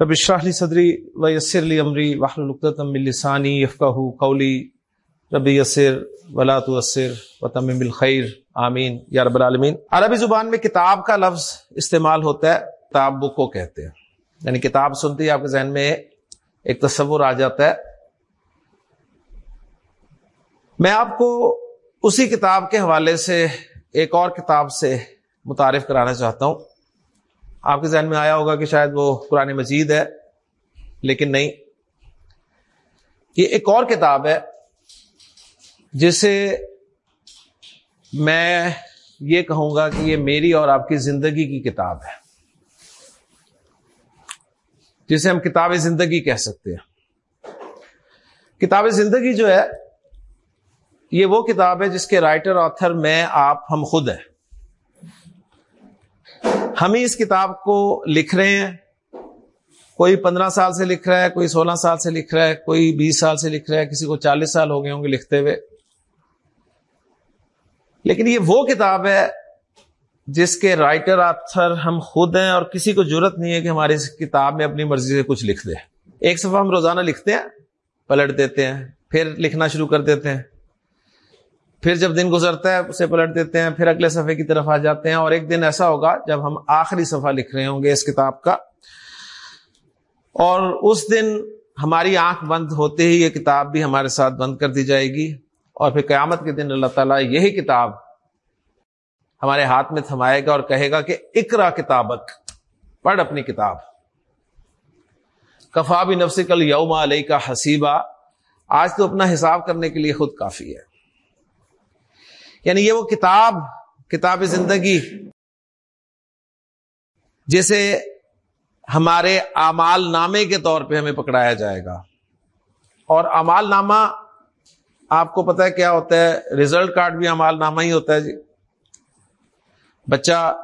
رب اشرح لي صدري ويسر لي امري واحلل عقدة من لساني يفقهوا قولي رب يسر ولا تعسر وتمم بالخير آمین، یا رب العالمین۔ عربی زبان میں کتاب کا لفظ استعمال ہوتا ہے، کتاب بک کو کہتے ہیں۔ یعنی کتاب سنتے ہی آپ کے ذہن میں ایک تصور آ جاتا ہے۔ میں آپ کو اسی کتاب کے حوالے سے ایک اور کتاب سے متعارف کرانا چاہتا ہوں۔ آپ کے ذہن میں آیا ہوگا کہ شاید وہ قرآن مجید ہے، لیکن نہیں۔ یہ ایک اور کتاب ہے، جسے میں یہ کہوں گا کہ یہ میری اور آپ کی زندگی کی کتاب ہے۔ جسے ہم کتاب زندگی کہہ سکتے ہیں۔ کتاب زندگی جو ہے، یہ وہ کتاب ہے جس کے رائٹر، آتھر میں آپ، ہم خود ہیں۔ ہم ہی اس کتاب کو لکھ رہے ہیں۔ کوئی پندرہ سال سے لکھ رہا ہے، کوئی سولہ سال سے لکھ رہا ہے، کوئی بیس سال سے لکھ رہا ہے، کسی کو چالیس سال ہو گئے ہوں گے لکھتے ہوئے۔ لیکن یہ وہ کتاب ہے جس کے رائٹر، آتھر ہم خود ہیں اور کسی کو ضرورت نہیں ہے کہ ہماری اس کتاب میں اپنی مرضی سے کچھ لکھ دے۔ ایک صفحہ ہم روزانہ لکھتے ہیں، پلٹ دیتے ہیں، پھر لکھنا شروع کر دیتے ہیں۔ پھر جب دن گزرتا ہے، اسے پلٹ دیتے ہیں، پھر اگلے صفحے کی طرف آ جاتے ہیں اور ایک دن ایسا ہوگا جب ہم آخری صفحہ لکھ رہے ہوں گے اس کتاب کا۔ اور اس دن ہماری آنکھ بند ہوتے ہی یہ کتاب بھی ہمارے ساتھ بند کر دی جائے گی۔ اور پھر قیامت کے دن اللہ تعالیٰ یہی کتاب ہمارے ہاتھ میں تھمائے گا اور کہے گا کہ اکرا کتابک، پڑھ اپنی کتاب۔ کفا بھی نفسکل یوم علیہ کا حسیبہ آج تو اپنا حساب کرنے کے لیے خود کافی ہے۔ یعنی یہ وہ کتاب کتاب زندگی، جسے ہمارے امال نامے کے طور پہ ہمیں پکڑایا جائے گا۔ اور امال نامہ، آپ کو پتا ہے کیا ہوتا ہے؟ ریزلٹ کارڈ بھی امال نامہ ہی ہوتا ہے جی۔ بچہ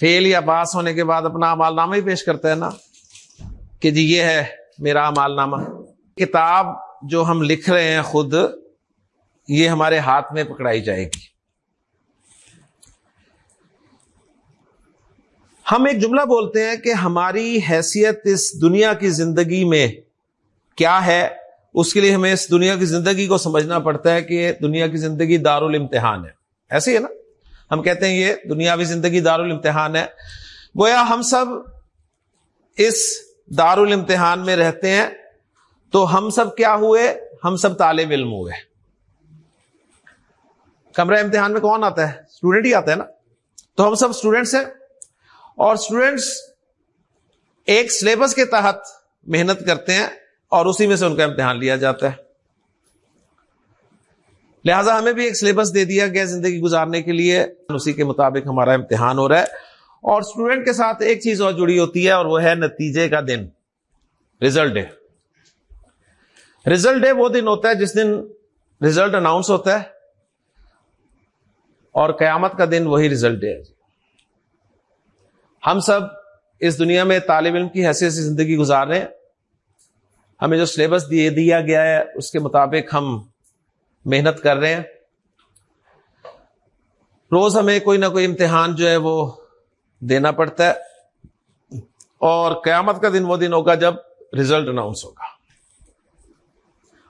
فیل یا پاس ہونے کے بعد اپنا امال نامہ ہی پیش کرتا ہے نا؟ کہ جی یہ ہے میرا امال نامہ۔ کتاب جو ہم لکھ رہے ہیں خود یہ ہمارے ہاتھ میں پکڑائی جائے گی۔ ہم ایک جملہ بولتے ہیں کہ ہماری حیثیت اس دنیا کی زندگی میں کیا ہے؟ اس کے لیے ہمیں اس دنیا کی زندگی کو سمجھنا پڑتا ہے کہ دنیا کی زندگی دار الامتحان ہے۔ ایسے ہی ہے نا؟ ہم کہتے ہیں یہ دنیاوی زندگی دار الامتحان ہے۔ گویا ہم سب اس دار الامتحان میں رہتے ہیں تو ہم سب کیا ہوئے؟ ہم سب طالب علم ہوئے۔ کمرہ امتحان میں کون آتا ہے؟ اسٹوڈنٹ ہی آتا ہے نا۔ تو ہم سب اسٹوڈینٹس ہیں اور اسٹوڈینٹس ایک سلیبس کے تحت محنت کرتے ہیں اور اسی میں سے ان کا امتحان لیا جاتا ہے۔ لہذا ہمیں بھی ایک سلیبس دے دیا گیا زندگی گزارنے کے لیے۔ اسی کے مطابق ہمارا امتحان ہو رہا ہے اور اسٹوڈینٹ کے ساتھ ایک چیز اور جڑی ہوتی ہے اور وہ ہے نتیجے کا دن۔ ریزلٹ ڈے ریزلٹ ڈے وہ دن ہوتا ہے جس دن ریزلٹ اناؤنس ہوتا ہے۔ اور قیامت کا دن وہی ریزلٹ ہے جی ہم سب اس دنیا میں طالب علم کی حیثیت سے زندگی گزار رہے ہیں ہمیں جو سلیبس دیا گیا ہے، اس کے مطابق ہم محنت کر رہے ہیں۔ روز ہمیں کوئی نہ کوئی امتحان جو ہے وہ دینا پڑتا ہے۔ اور قیامت کا دن وہ دن ہوگا جب ریزلٹ اناؤنس ہوگا۔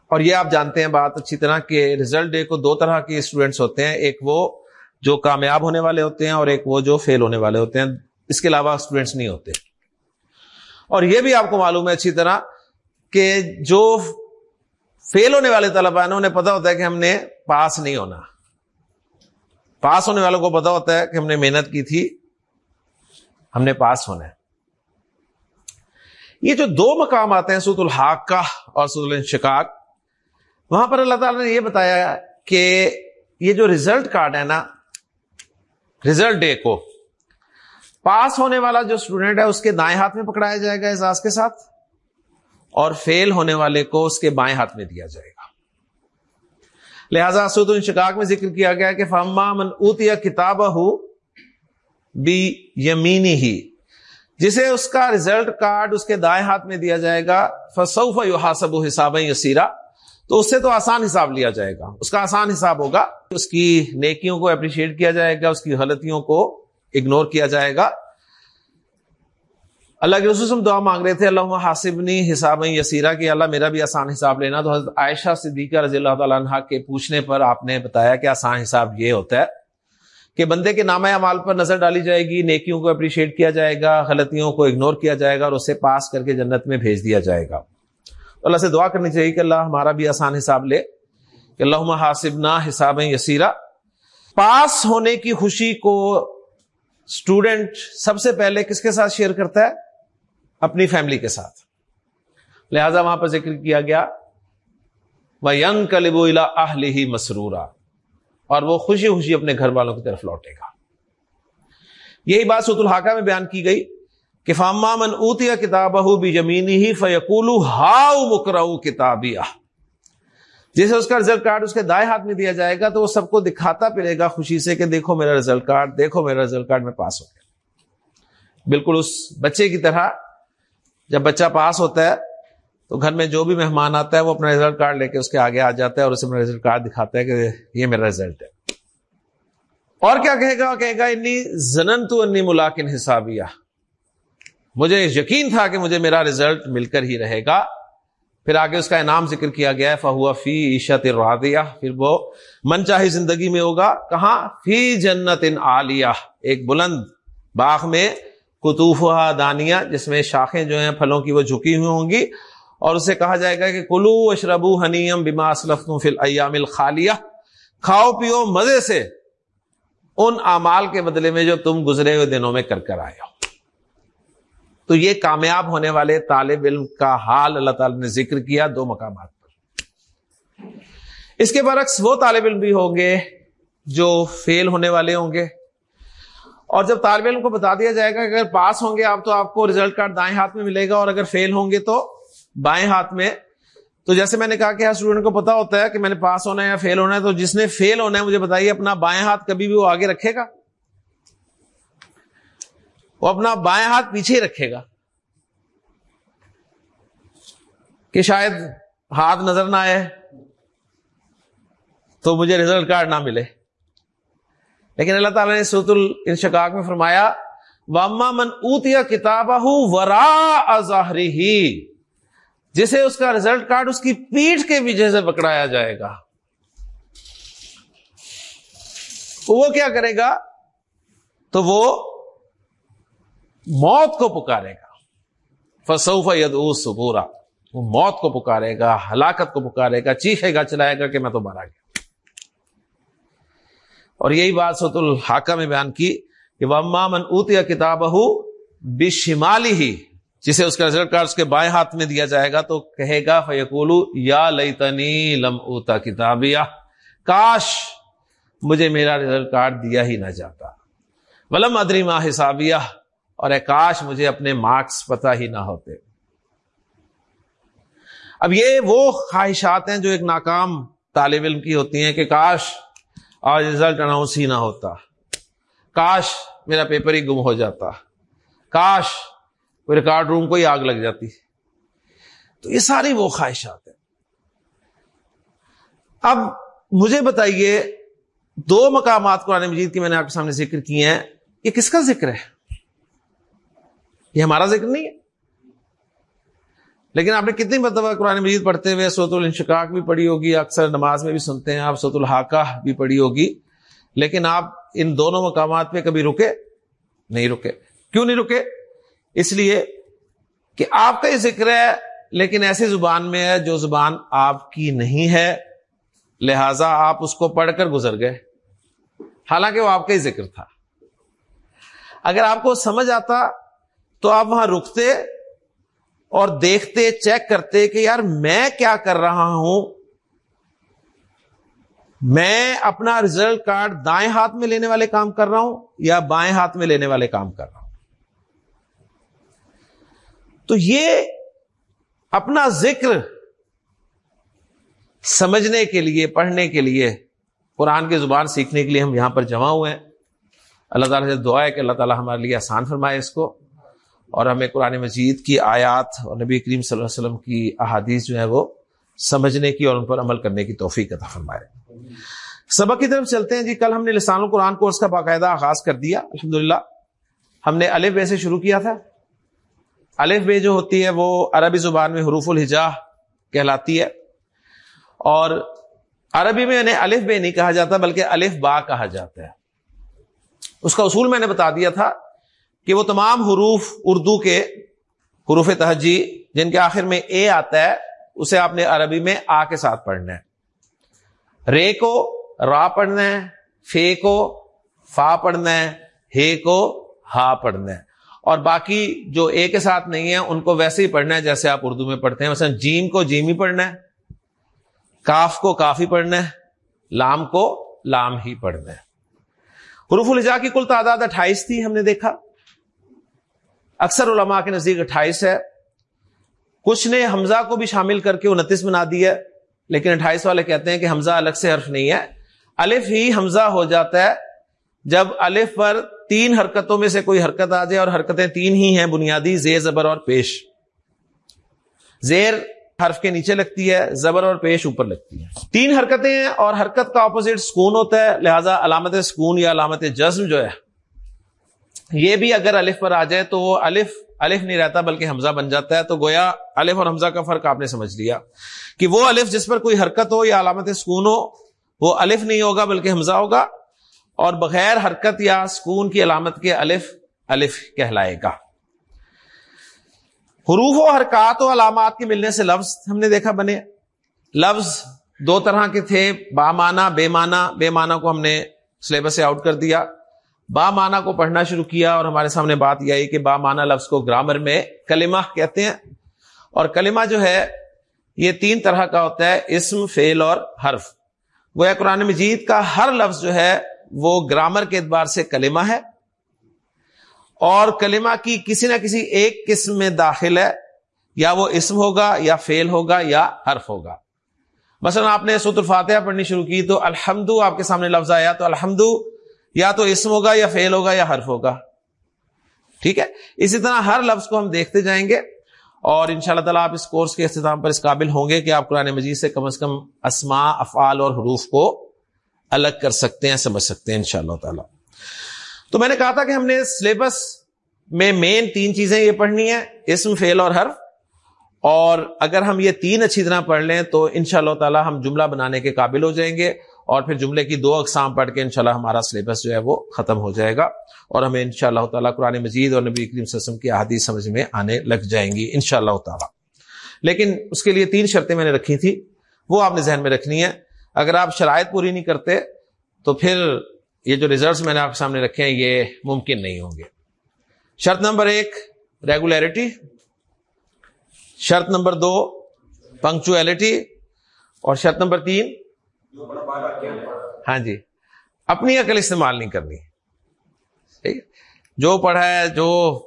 اور یہ آپ جانتے ہیں بات اچھی طرح کہ ریزلٹ ڈے کو دو طرح کے اسٹوڈینٹس ہوتے ہیں۔ ایک وہ جو کامیاب ہونے والے ہوتے ہیں اور ایک وہ جو فیل ہونے والے ہوتے ہیں، اس کے علاوہ اسٹوڈینٹس نہیں ہوتے۔ اور یہ بھی آپ کو معلوم ہے اچھی طرح کہ جو فیل ہونے والے طلبا ہیں انہیں پتا ہوتا ہے کہ ہم نے پاس نہیں ہونا۔ پاس ہونے والوں کو پتا ہوتا ہے کہ ہم نے محنت کی تھی، ہم نے پاس ہونا ہے۔ یہ جو دو مقام آتے ہیں سوت الحاق کا اور سوت الشقاق وہاں پر اللہ تعالی نے یہ بتایا کہ یہ جو ریزلٹ کارڈ ہے نا ریزلٹ ڈے کو۔ پاس ہونے والا جو اسٹوڈنٹ ہے، اس کے دائیں ہاتھ میں پکڑایا جائے گا اعزاز کے ساتھ، اور فیل ہونے والے کو اس کے بائیں ہاتھ میں دیا جائے گا۔ لہذا سود الشقاق میں ذکر کیا گیا کہ فما من اوتیا کتاب ہو بی یمینی ہی جسے اس کا ریزلٹ کارڈ اس کے دائیں ہاتھ میں دیا جائے گا فصوف یو حسب حساب یسیرا تو اس سے تو آسان حساب لیا جائے گا۔ اس کا آسان حساب ہوگا۔ اس کی نیکیوں کو اپریشیٹ کیا جائے گا، اس کی غلطیوں کو اگنور کیا جائے گا۔ اللہ کے رسول دعا مانگ رہے تھے اللہ حاصبنی حساب یسیرہ کی اللہ میرا بھی آسان حساب لینا۔ تو حضرت عائشہ صدیقہ رضی اللہ تعالیٰ عنہ کے پوچھنے پر آپ نے بتایا کہ آسان حساب یہ ہوتا ہے کہ بندے کے نامہ اعمال پر نظر ڈالی جائے گی، نیکیوں کو اپریشیٹ کیا جائے گا، غلطیوں کو اگنور کیا جائے گا اور اسے پاس کر کے جنت میں بھیج دیا جائے گا۔ تو اللہ سے دعا کرنی چاہیے کہ اللہ ہمارا بھی آسان حساب لے کہ اللہ حاصب نہ حساب یسیرہ پاس ہونے کی خوشی کو اسٹوڈینٹ سب سے پہلے کس کے ساتھ شیئر کرتا ہے؟ اپنی فیملی کے ساتھ۔ لہذا وہاں پر ذکر کیا گیا وہ ینگ کلبو اہل ہی مسرورا۔ اور وہ خوشی خوشی اپنے گھر والوں کی طرف لوٹے گا۔ یہی بات سوت الحاقہ میں بیان کی گئی۔ کہ فاما من اوتیا کتاب بھی جمینی ہی فیقول ہاؤ مکرو کتابیا جیسے اس کا رزلٹ کارڈ اس کے دائیں ہاتھ میں دیا جائے گا تو وہ سب کو دکھاتا پھرے گا خوشی سے کہ دیکھو میرا رزلٹ کارڈ دیکھو میرا رزلٹ کارڈ میں پاس ہو گیا۔ بالکل اس بچے کی طرح جب بچہ پاس ہوتا ہے تو گھر میں جو بھی مہمان آتا ہے وہ اپنا رزلٹ کارڈ لے کے اس کے آگے آ جاتا ہے اور اسے اپنا رزلٹ کارڈ دکھاتا ہے کہ یہ میرا رزلٹ ہے۔ اور کیا کہے گا؟ کہے گا، انی زنن تو انی ملاقن حسابیہ۔ مجھے یقین تھا کہ مجھے میرا رزلٹ مل کر ہی رہے گا۔ پھر آگے اس کا انعام ذکر کیا گیا ہے، فہو فی عشت الرادیہ پھر وہ من چاہی زندگی میں ہوگا، کہاں؟ فی جنت ان عالیہ۔ ایک بلند باغ میں کتوفہ دانیا جس میں شاخیں جو ہیں، پھلوں کی وہ جھکی ہوئی ہوں گی۔ اور اسے کہا جائے گا کہ کلو اشربو حنیم بما اسلف فل ایام الخالیہ۔ کھاؤ پیو مزے سے ان اعمال کے بدلے میں جو تم گزرے ہوئے دنوں میں کر کر آئے ہو۔ تو یہ کامیاب ہونے والے طالب علم کا حال اللہ تعالی نے ذکر کیا دو مقامات پر۔ اس کے برعکس وہ طالب علم بھی ہوں گے جو فیل ہونے والے ہوں گے۔ اور جب طالب علم کو بتا دیا جائے گا کہ اگر پاس ہوں گے آپ تو آپ کو ریزلٹ کارڈ دائیں ہاتھ میں ملے گا اور اگر فیل ہوں گے تو بائیں ہاتھ میں۔ تو جیسے میں نے کہا کہ ہر اسٹوڈنٹ کو پتا ہوتا ہے کہ میں نے پاس ہونا ہے یا فیل ہونا ہے، تو جس نے فیل ہونا ہے مجھے بتائیے اپنا بائیں ہاتھ کبھی بھی وہ آگے رکھے گا؟ وہ اپنا بائیں ہاتھ پیچھے ہی رکھے گا کہ شاید ہاتھ نظر نہ آئے تو مجھے ریزلٹ کارڈ نہ ملے۔ لیکن اللہ تعالیٰ نے سوت الشقاق میں فرمایا واما من اوتیا کتاب ورا ظاہری ہی جسے اس کا ریزلٹ کارڈ اس کی پیٹھ کے پیچھے سے پکڑایا جائے گا۔ وہ کیا کرے گا؟ تو وہ موت کو پکارے گا۔ فسوف ید سبورا۔ وہ موت کو پکارے گا، ہلاکت کو پکارے گا، چیخے گا، چلائے گا کہ میں تو مارا گیا۔ اور یہی بات سوت الحاقہ میں بیان کی کہ وہ من اوتیا کتاب ہو بشمالی ہی جسے اس کا رزلٹ کارڈ اس کے بائیں ہاتھ میں دیا جائے گا تو کہے گا فیقولو یا لئی تنی لم اوتا کتابیا کاش مجھے میرا رزلٹ کارڈ دیا ہی نہ جاتا۔ ولم ادری ماں حسابیہ اور کاش مجھے اپنے مارکس پتہ ہی نہ ہوتے۔ اب یہ وہ خواہشات ہیں جو ایک ناکام طالب علم کی ہوتی ہیں کہ کاش آج رزلٹ اناؤنس ہی نہ ہوتا۔ کاش میرا پیپر ہی گم ہو جاتا۔ کاش کوئی ریکارڈ روم کو ہی آگ لگ جاتی۔ تو یہ ساری وہ خواہشات ہیں۔ اب مجھے بتائیے، دو مقامات قرآن مجید کی میں نے آپ کے سامنے ذکر کیے ہیں۔ یہ کس کا ذکر ہے؟ یہ ہمارا ذکر نہیں ہے۔ لیکن آپ نے کتنی مرتبہ قرآن مجید پڑھتے ہوئے سوت الشقاق بھی پڑھی ہوگی، اکثر نماز میں بھی سنتے ہیں آپ سوت الحاقہ بھی پڑھی ہوگی۔ لیکن آپ ان دونوں مقامات پہ کبھی رکے؟ نہیں رکے۔ کیوں نہیں رکے؟ اس لیے کہ آپ کا یہ ذکر ہے، لیکن ایسی زبان میں ہے جو زبان آپ کی نہیں ہے۔ لہذا آپ اس کو پڑھ کر گزر گئے۔ حالانکہ وہ آپ کا ہی ذکر تھا۔ اگر آپ کو سمجھ آتا تو آپ وہاں رکتے اور دیکھتے، چیک کرتے کہ یار میں کیا کر رہا ہوں؟ میں اپنا ریزلٹ کارڈ دائیں ہاتھ میں لینے والے کام کر رہا ہوں یا بائیں ہاتھ میں لینے والے کام کر رہا ہوں؟ تو یہ اپنا ذکر سمجھنے کے لیے، پڑھنے کے لیے، قرآن کی زبان سیکھنے کے لیے ہم یہاں پر جمع ہوئے ہیں۔ اللہ تعالیٰ سے دعا ہے کہ اللہ تعالیٰ ہمارے لیے آسان فرمائے اس کو۔ اور ہمیں قرآن مجید کی آیات اور نبی کریم صلی اللہ علیہ وسلم کی احادیث جو ہے وہ سمجھنے کی اور ان پر عمل کرنے کی توفیق عطا فرمائے۔ سبق کی طرف چلتے ہیں جی کل ہم نے لسان القرآن کورس کا باقاعدہ آغاز کر دیا الحمد ہم نے الب ویسے شروع کیا تھا۔ الف بے جو ہوتی ہے وہ عربی زبان میں حروف الحجا کہلاتی ہے۔ اور عربی میں انہیں الف بے نہیں کہا جاتا، بلکہ الف با کہا جاتا ہے۔ اس کا اصول میں نے بتا دیا تھا۔ کہ وہ تمام حروف اردو کے حروف تہجی جن کے آخر میں اے آتا ہے، اسے آپ نے عربی میں آ کے ساتھ پڑھنا ہے۔ رے کو را پڑھنا ہے، فے کو فا پڑھنا ہے ہے کو ہا پڑھنا ہے۔ اور باقی جو اے کے ساتھ نہیں ہے، ان کو ویسے ہی پڑھنا ہے جیسے آپ اردو میں پڑھتے ہیں۔ مثلا جیم کو جیم ہی پڑھنا ہے، کاف کو کافی پڑھنا ہے، لام کو لام ہی پڑھنا ہے۔ حروف الجا کی کل تعداد اٹھائیس تھی، ہم نے دیکھا۔ اکثر علماء کے نزدیک اٹھائیس ہے۔ کچھ نے حمزہ کو بھی شامل کر کے انتیس بنا دیا لیکن اٹھائیس والے کہتے ہیں کہ حمزہ الگ سے حرف نہیں ہے۔ الف ہی حمزہ ہو جاتا ہے۔ جب الف پر تین حرکتوں میں سے کوئی حرکت آ جائے اور حرکتیں تین ہی ہیں، بنیادی زیر، زبر اور پیش۔ زیر حرف کے نیچے لگتی ہے، زبر اور پیش اوپر لگتی ہے۔ تین حرکتیں ہیں اور حرکت کا اپوزٹ سکون ہوتا ہے، لہذا علامت سکون یا علامت جزم جو ہے یہ بھی اگر الف پر آ جائے تو وہ الف الف نہیں رہتا بلکہ حمزہ بن جاتا ہے، تو گویا الف اور حمزہ کا فرق آپ نے سمجھ لیا کہ وہ الف جس پر کوئی حرکت ہو یا علامت سکون ہو، وہ الف نہیں ہوگا بلکہ حمزہ ہوگا، اور بغیر حرکت یا سکون کی علامت کے الف الف کہلائے گا۔ حروف و حرکات و علامات کے ملنے سے لفظ ہم نے دیکھا بنے۔ لفظ دو طرح کے تھے، با مانا بے مانا بے مانا کو ہم نے سلیبس سے آؤٹ کر دیا۔ با مانا کو پڑھنا شروع کیا اور ہمارے سامنے بات یہ آئی کہ با مانا لفظ کو گرامر میں کلمہ کہتے ہیں اور کلمہ جو ہے یہ تین طرح کا ہوتا ہے، اسم فیل اور حرف۔ گویا قرآن مجید کا ہر لفظ جو ہے وہ گرامر کے اعتبار سے کلمہ ہے اور کلمہ کی کسی نہ کسی ایک قسم میں داخل ہے، یا وہ اسم ہوگا، یا فیل ہوگا، یا حرف ہوگا۔ مثلا آپ نے سوت الفاتحہ پڑھنی شروع کی تو الحمد آپ کے سامنے لفظ آیا تو الحمد یا تو اسم ہوگا یا فیل ہوگا یا حرف ہوگا۔ ٹھیک ہے؟ اسی طرح ہر لفظ کو ہم دیکھتے جائیں گے اور ان شاء اللہ تعالیٰ آپ اس کورس کے اختتام پر اس قابل ہوں گے کہ آپ قرآن مجید سے کم از کم اسما افعال اور حروف کو الگ کر سکتے ہیں، سمجھ سکتے ہیں ان شاء اللہ تعالی۔ تو میں نے کہا تھا کہ ہم نے سلیبس میں مین تین چیزیں یہ پڑھنی ہے اسم فیل اور حرف۔ اور اگر ہم یہ تین اچھی طرح پڑھ لیں تو ان شاء اللہ تعالی ہم جملہ بنانے کے قابل ہو جائیں گے۔ اور پھر جملے کی دو اقسام پڑھ کے انشاءاللہ ہمارا سلیبس جو ہے وہ ختم ہو جائے گا اور ہمیں ان شاء اللہ تعالیٰ قرآن مجید اور نبی کریم وسلم کی احادیث سمجھ میں آنے لگ جائیں گی ان شاء اللہ تعالیٰ۔ لیکن اس کے لیے تین شرطیں میں نے رکھی تھی، وہ آپ نے ذہن میں رکھنی ہے اگر آپ شرائط پوری نہیں کرتے تو پھر یہ جو ریزلٹس میں نے آپ کے سامنے رکھے ہیں، یہ ممکن نہیں ہوں گے۔ شرط نمبر ایک ریگولیرٹی شرط نمبر دو پنکچویلٹی اور شرط نمبر تین ہاں جی۔ اپنی عقل استعمال نہیں کرنی۔ ٹھیک۔ جو پڑھا ہے، جو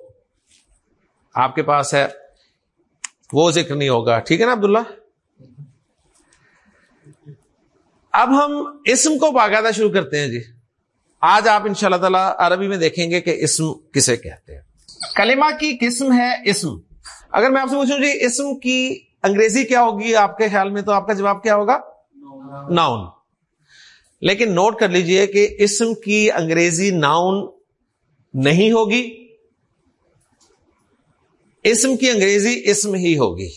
آپ کے پاس ہے، وہ ذکر نہیں ہوگا۔ ٹھیک ہے نا عبداللہ؟ اب ہم اسم کو باقاعدہ شروع کرتے ہیں جی۔ آج آپ ان شاء اللہ تعالی عربی میں دیکھیں گے کہ اسم کسے کہتے ہیں۔ کلمہ کی قسم ہے اسم۔ اگر میں آپ سے پوچھوں جی اسم کی انگریزی کیا ہوگی آپ کے خیال میں، تو آپ کا جواب کیا ہوگا؟ ناؤن لیکن نوٹ کر لیجیے کہ اسم کی انگریزی ناؤن نہیں ہوگی۔ اسم کی انگریزی اسم ہی ہوگی۔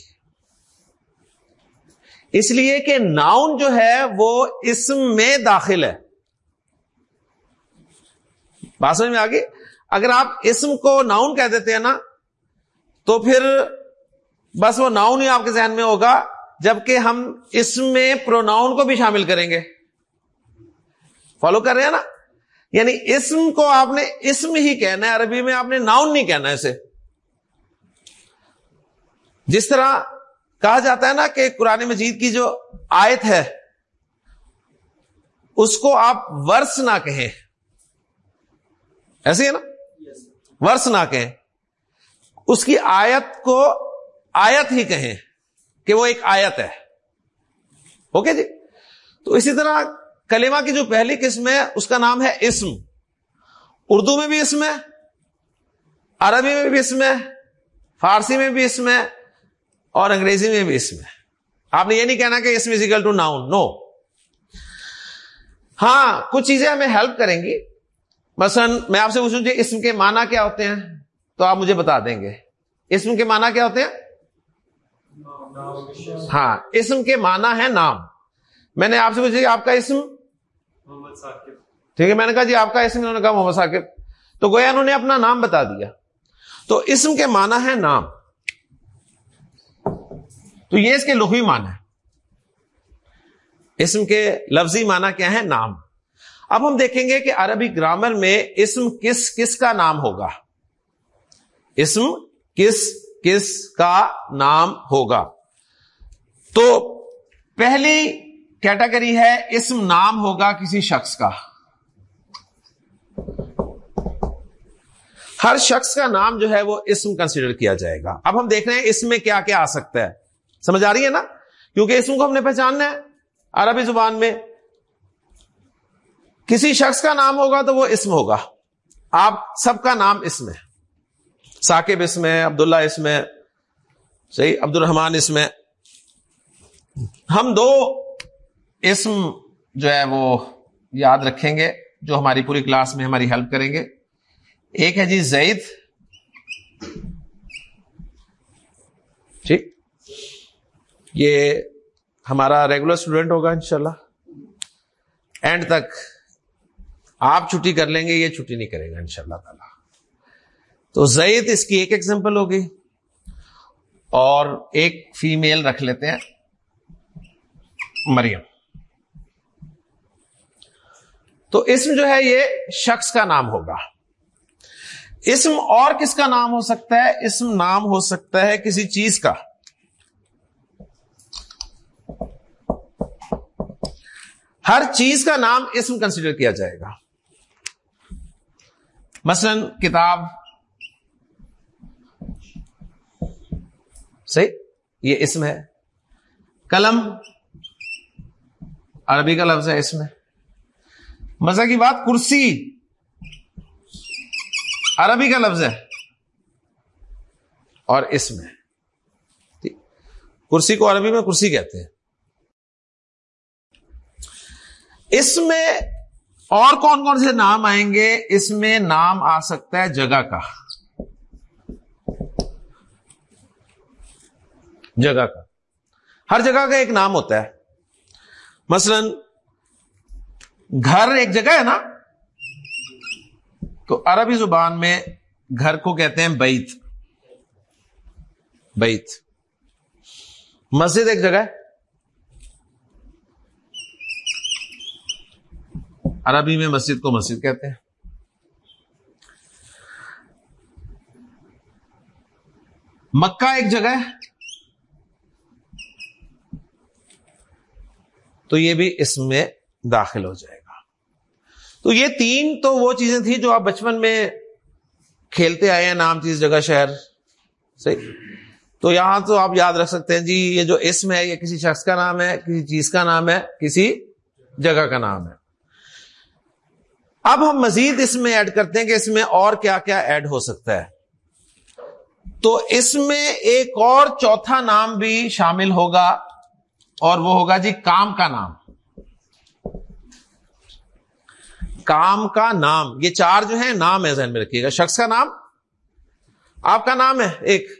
اس لیے کہ ناؤن جو ہے وہ اسم میں داخل ہے۔ بات سمجھ میں آگے اگر آپ اسم کو ناؤن کہہ دیتے ہیں نا، تو پھر بس وہ ناؤن ہی آپ کے ذہن میں ہوگا۔ جبکہ ہم اسم میں پروناؤن کو بھی شامل کریں گے۔ فالو کر رہے ہیں نا؟ یعنی اسم کو آپ نے اسم ہی کہنا ہے، عربی میں آپ نے ناؤن نہیں کہنا اسے۔ جس طرح کہا جاتا ہے نا کہ قرآن مجید کی جو آیت ہے، اس کو آپ ورس نہ کہیں۔ ایسے ہے نا؟ ورس نہ کہیں۔ اس کی آیت کو آیت ہی کہیں۔ کہ وہ ایک آیت ہے۔ اوکے جی؟ تو اسی طرح کلمہ کی جو پہلی قسم ہے، اس کا نام ہے اسم۔ اردو میں بھی اسم ہے، عربی میں بھی اسم ہے، فارسی میں بھی اسم ہے، اور انگریزی میں بھی اسم ہے۔ آپ نے یہ نہیں کہنا کہ اسم از اکل ٹو ناؤن نو ہاں کچھ چیزیں ہمیں ہیلپ کریں گی۔ مثلا میں آپ سے پوچھوں گی اسم کے معنی کیا ہوتے ہیں؟ تو آپ مجھے بتا دیں گے۔ اسم کے معنی کیا ہوتے ہیں؟ ہاں اسم کے معنی ہے نام۔ میں نے آپ سے پوچھا آپ کا اسم؟ ٹھیک ہے میں نے کہا جی آپ کا اسم؟ انہوں نے کہا محمد ثاقب۔ تو گویا انہوں نے اپنا نام بتا دیا۔ تو اسم کے معنی ہے نام۔ تو یہ اس کے لغوی معنی ہے اسم کے لفظی معنی کیا ہے نام۔ اب ہم دیکھیں گے کہ عربی گرامر میں اسم کس کس کا نام ہوگا۔ اسم کس کس کا نام ہوگا۔ تو پہلی کیٹیگری ہے اسم نام ہوگا کسی شخص کا۔ ہر شخص کا نام جو ہے وہ اسم کنسیڈر کیا جائے گا۔ اب ہم دیکھ رہے ہیں اس میں کیا کیا آ سکتا ہے۔ سمجھ آ رہی ہے نا؟ کیونکہ اسم کو ہم نے پہچاننا ہے عربی زبان میں۔ کسی شخص کا نام ہوگا تو وہ اسم ہوگا۔ آپ سب کا نام اسم ہے۔ ثاقب اس میں عبداللہ اس میں صحیح عبد الرحمان اس میں ہم دو اسم جو ہے وہ یاد رکھیں گے جو ہماری پوری کلاس میں ہماری ہیلپ کریں گے۔ ایک ہے جی زید۔ ٹھیک یہ ہمارا ریگولر اسٹوڈنٹ ہوگا انشاءاللہ۔ اینڈ تک آپ چھٹی کر لیں گے، یہ چھٹی نہیں کرے گا ان شاء اللہ تعالی۔ تو زید اس کی ایک ایگزامپل ہوگی اور ایک فیمیل رکھ لیتے ہیں۔ مریم۔ تو اسم جو ہے یہ شخص کا نام ہوگا۔ اسم اور کس کا نام ہو سکتا ہے؟ اسم نام ہو سکتا ہے کسی چیز کا۔ ہر چیز کا نام اسم کنسیڈر کیا جائے گا۔ مثلا کتاب۔ صحیح؟ یہ اسم ہے۔ قلم۔ عربی کا لفظ ہے اس میں۔ مزہ کی بات کرسی۔ عربی کا لفظ ہے۔ اور اس میں۔ کرسی کو عربی میں کرسی کہتے ہیں۔ اس میں اور کون کون سے نام آئیں گے؟ اس میں نام آ سکتا ہے جگہ کا۔ جگہ کا۔ ہر جگہ کا ایک نام ہوتا ہے۔ مثلا گھر ایک جگہ ہے نا، تو عربی زبان میں گھر کو کہتے ہیں بیت بیت۔ مسجد ایک جگہ ہے۔ عربی میں مسجد کو مسجد کہتے ہیں۔ مکہ ایک جگہ ہے۔ تو یہ بھی اس میں داخل ہو جائے گا۔ تو یہ تین تو وہ چیزیں تھیں جو آپ بچپن میں کھیلتے آئے ہیں، نام چیز، جگہ، شہر۔ صحیح؟ تو یہاں تو آپ یاد رکھ سکتے ہیں جی یہ جو اسم ہے، یہ کسی شخص کا نام ہے، کسی چیز کا نام ہے، کسی جگہ کا نام ہے۔ اب ہم مزید اس میں ایڈ کرتے ہیں کہ اس میں اور کیا کیا ایڈ ہو سکتا ہے۔ تو اس میں ایک اور چوتھا نام بھی شامل ہوگا۔ اور وہ ہوگا جی کام کا نام۔ کام کا نام۔ یہ چار جو ہے نام ہے ذہن میں رکھیے گا۔ شخص کا نام۔ آپ کا نام ہے ایک۔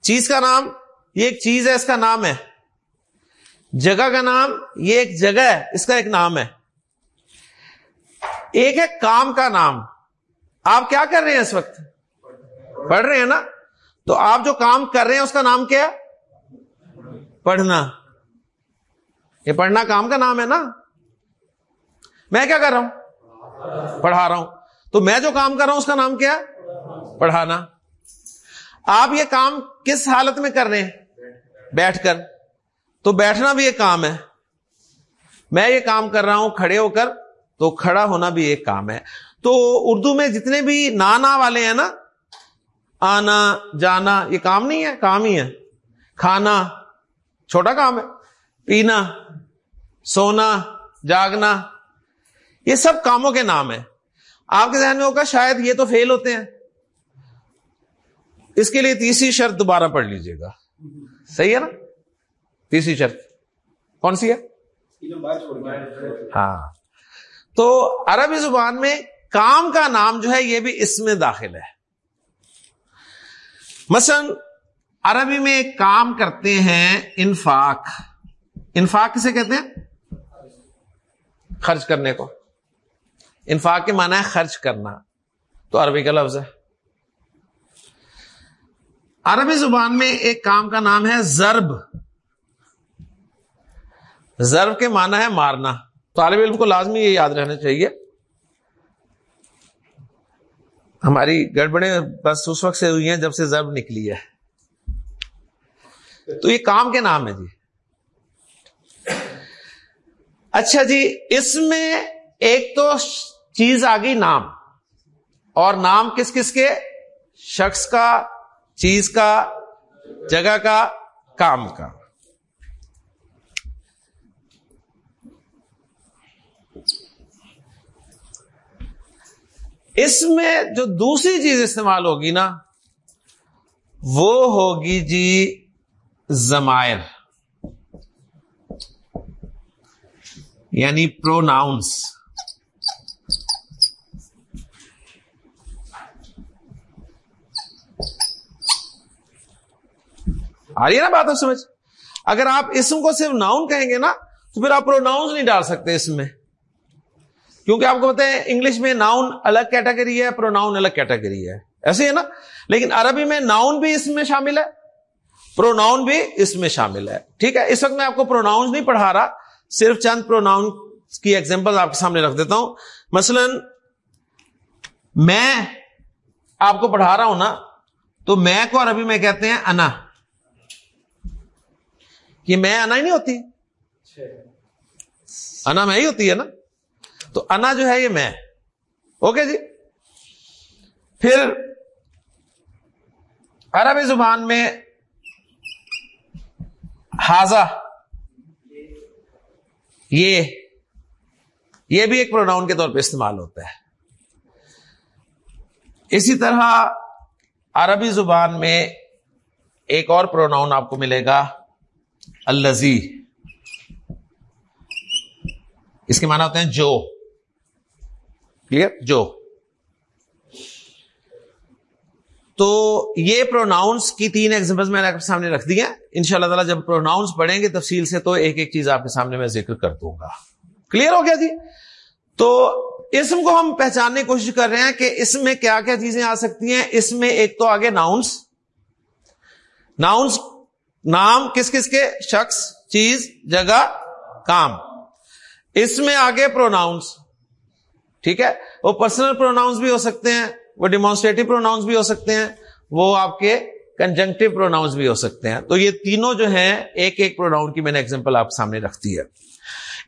چیز کا نام، یہ ایک چیز ہے، اس کا نام ہے۔ جگہ کا نام، یہ ایک جگہ ہے، اس کا ایک نام ہے۔ ایک ہے کام کا نام۔ آپ کیا کر رہے ہیں اس وقت؟ پڑھ رہے ہیں نا؟ تو آپ جو کام کر رہے ہیں، اس کا نام کیا ہے؟ پڑھنا۔ یہ پڑھنا کام کا نام ہے نا۔ میں کیا کر رہا ہوں؟ پڑھا رہا ہوں۔ تو میں جو کام کر رہا ہوں، اس کا نام کیا پڑھانا۔ آپ یہ کام کس حالت میں کر رہے ہیں؟ بیٹھ کر۔ تو بیٹھنا بھی ایک کام ہے۔ میں یہ کام کر رہا ہوں، کھڑے ہو کر۔ تو کھڑا ہونا بھی ایک کام ہے۔ تو اردو میں جتنے بھی نانا والے ہیں نا، آنا، جانا، یہ کام نہیں ہے، کام ہی ہے۔ کھانا چھوٹا کام ہے۔ پینا، سونا، جاگنا، یہ سب کاموں کے نام ہیں۔ آپ کے ذہن میں ہوگا شاید یہ تو فیل ہوتے ہیں۔ اس کے لیے تیسری شرط دوبارہ پڑھ لیجیے گا۔ صحیح ہے نا؟ تیسری شرط۔ کون سی ہے؟ ہاں۔ تو عربی زبان میں کام کا نام جو ہے یہ بھی اس میں داخل ہے۔ مثلا عربی میں ایک کام کرتے ہیں انفاق۔ انفاق کسے کہتے ہیں؟ خرچ کرنے کو۔ انفاق کے معنی ہے خرچ کرنا۔ تو عربی کا لفظ ہے۔ عربی زبان میں ایک کام کا نام ہے ضرب۔ ضرب کے معنی ہے مارنا۔ طالب علم کو لازمی یہ یاد رہنا چاہیے۔ ہماری گڑبڑیں بس اس وقت سے ہوئی ہیں جب سے ضرب نکلی ہے۔ تو یہ کام کے نام ہے جی۔ اچھا جی اس میں ایک تو چیز آ گئی نام۔ اور نام کس کس کے؟ شخص کا، چیز کا، جگہ کا، کام کا۔ اس میں جو دوسری چیز استعمال ہوگی نا، وہ ہوگی جی زمائر یعنی پروناؤنس آ رہی ہے نا بات، آپ سمجھ؟ اگر آپ اسم کو صرف ناؤن کہیں گے نا، تو پھر آپ پروناؤنس نہیں ڈال سکتے اس میں۔ کیونکہ آپ کو پتا ہے، انگلش میں ناؤن الگ کیٹیگری ہے پروناؤن الگ کیٹیگری ہے۔ ایسے ہے نا؟ لیکن عربی میں ناؤن بھی اس میں شامل ہے۔ پروناؤن بھی اس میں شامل ہے۔ ٹھیک ہے، اس وقت میں آپ کو پروناؤن نہیں پڑھا رہا، صرف چند پروناؤن کی ایگزامپل آپ کے سامنے رکھ دیتا ہوں۔ مثلا میں آپ کو پڑھا رہا ہوں نا، تو میں کو عربی میں کہتے ہیں انا۔ یہ میں انا ہی نہیں ہوتی۔ انا میں ہی ہوتی ہے نا۔ تو انا جو ہے یہ میں۔ اوکے جی؟ پھر عربی زبان میں ہاضا یہ یہ بھی ایک پروناؤن کے طور پہ استعمال ہوتا ہے۔ اسی طرح عربی زبان میں ایک اور پروناؤن آپ کو ملے گا الزی اس کے معنی ہوتے ہیں جو۔ کلیئر؟ جو۔ تو یہ پروناؤنس کی تین ایگزامپل میں نے آپ کے سامنے رکھ دی ہیں۔ ان شاء اللہ تعالیٰ جب پروناؤنس پڑھیں گے تفصیل سے تو ایک ایک چیز آپ کے سامنے میں ذکر کر دوں گا۔ کلیئر ہو گیا جی؟ تو اسم کو ہم پہچاننے کی کوشش کر رہے ہیں کہ اس میں کیا کیا چیزیں آ سکتی ہیں۔ اس میں ایک تو آگے ناؤنس ناؤنس نام، کس کس کے؟ شخص، چیز، جگہ، کام۔ اس میں آگے پروناؤنس ٹھیک ہے؟ وہ پرسنل پروناؤنس بھی ہو سکتے ہیں۔ وہ ڈیمانسٹریٹو پروناؤنس بھی ہو سکتے ہیں، وہ آپ کے کنجنکٹو پروناؤنس بھی ہو سکتے ہیں۔ تو یہ تینوں جو ہیں، ایک ایک پروناؤن کی میں نے ایگزامپل آپ سامنے رکھتی ہے۔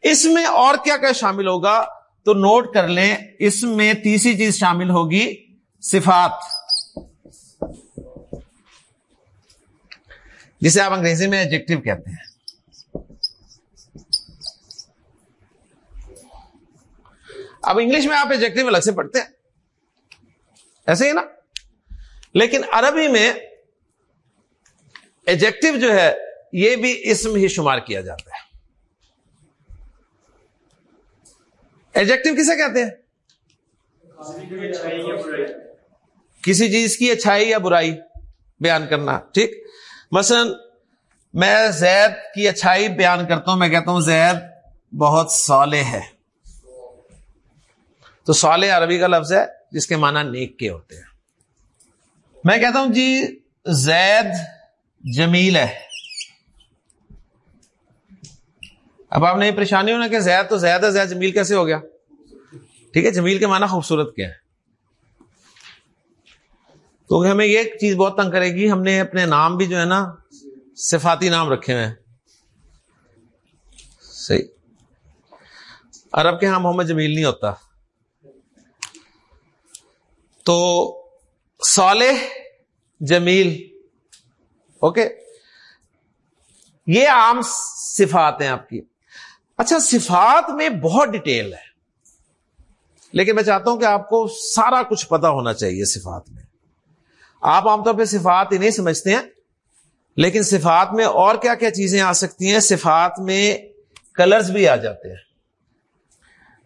اس میں اور کیا کیا شامل ہوگا؟ تو نوٹ کر لیں، اس میں تیسری چیز شامل ہوگی، صفات۔ جسے آپ انگریزی میں ایجیکٹو کہتے ہیں۔ اب انگلش میں آپ ایجیکٹو الگ سے پڑھتے ہیں۔ ایسے ہی نا؟ لیکن عربی میں ایجیکٹو جو ہے، یہ بھی اسم ہی شمار کیا جاتا ہے۔ ایجیکٹو کسے کہتے ہیں؟ کسی چیز کی اچھائی یا برائی بیان کرنا، ٹھیک؟ مثلا، میں زید کی اچھائی بیان کرتا ہوں، میں کہتا ہوں زید بہت صالح ہے۔ تو صالح عربی کا لفظ ہے جس کے معنی نیک کے ہوتے ہیں۔ میں کہتا ہوں جی زید، جمیل ہے۔ اب آپ نے پریشانی ہونا کہ زید تو زیادہ زید جمیل کیسے ہو گیا؟ ٹھیک ہے، جمیل کے معنی خوبصورت کیا ہے تو ہمیں یہ چیز بہت تنگ کرے گی، ہم نے اپنے نام بھی جو ہے نا، صفاتی نام رکھے ہوئے ہیں۔ صحیح۔ عرب کے ہاں محمد جمیل نہیں ہوتا۔ تو صالح جمیل اوکے یہ عام صفات ہیں آپ کی۔ اچھا صفات میں بہت ڈیٹیل ہے، لیکن میں چاہتا ہوں کہ آپ کو سارا کچھ پتا ہونا چاہیے صفات میں۔ آپ عام طور پہ صفات ہی نہیں سمجھتے ہیں، لیکن صفات میں اور کیا کیا چیزیں آ سکتی ہیں، صفات میں کلرز بھی آ جاتے ہیں۔